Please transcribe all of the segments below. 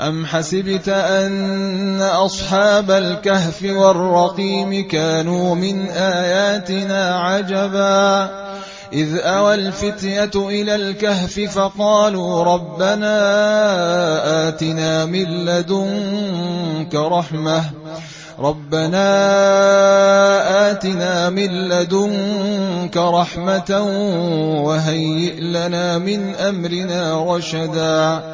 أم حسبت أن أصحاب الكهف والرقيم كانوا من آياتنا عجبا إذ أوى الفتية إلى الكهف فقالوا ربنا آتنا من لدنك رحمة ربنا آتنا من لدنك رحمة وهيئ لنا من أمرنا رشدا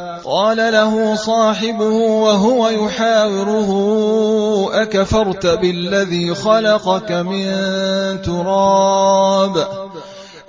قال له صاحبه وهو يحاوره أكفرت بالذي خلقك من تراب؟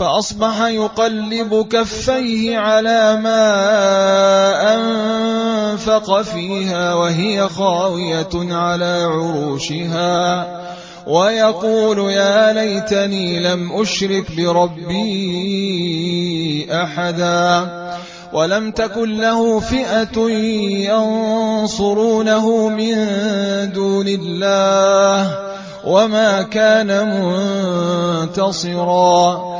فأصبح يقلب كفيه على ما أنفق فيها وهي خاوية على عروشها ويقول يا ليتني لم أشرك بربي أحدا ولم تكن له فئة ينصرونه من دون الله وما كان منتصرا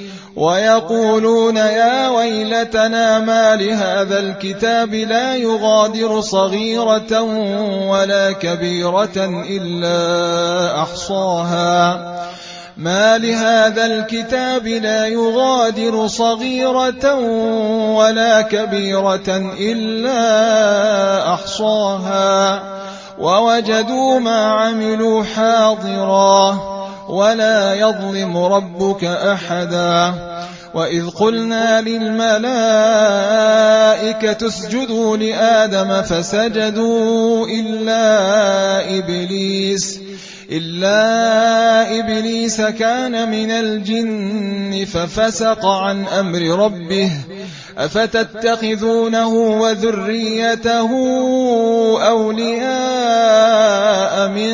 ويقولون يا ويلتنا ما لهذا الكتاب لا يغادر صغيرة ولا كبيرة إلا أحصاها. ما لهذا الكتاب لا يغادر صغيرة ولا كبيرة إلا أحصاها. ووجدوا ما عملوا حاضرا. ولا يظلم ربك أحدا. وإذ قلنا للملائكة اسجدوا لآدم فسجدوا إلا إبليس إلا إبليس كان من الجن ففسق عن أمر ربه أفتتخذونه وذريته أولياء من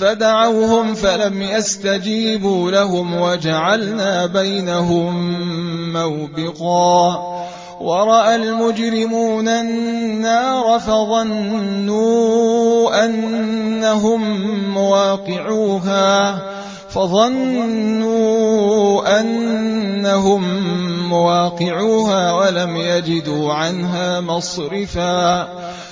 فدعوهم فلم يستجيبوا لهم وجعلنا بينهم موبقا ورأى المجرمون النار فظنوا أنهم مواقعوها فظنوا أنهم مواقعوها ولم يجدوا عنها مصرفا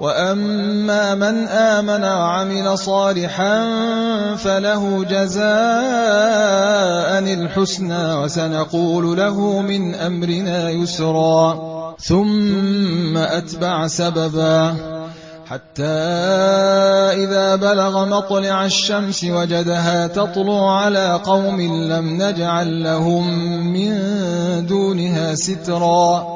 وأما من آمن وعمل صالحا فله جزاء الحسنى وسنقول له من أمرنا يسرا ثم أتبع سببا حتى إذا بلغ مطلع الشمس وجدها تطلع على قوم لم نجعل لهم من دونها سترا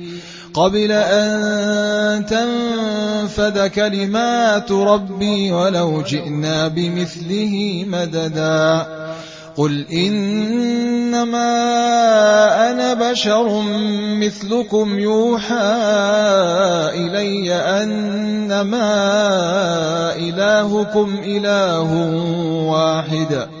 قبل أن تنفد كلمات ربي ولو جئنا بمثله مددا. قل إنما أنا بشر مثلكم يوحى إلي أنما إلهكم إله واحد.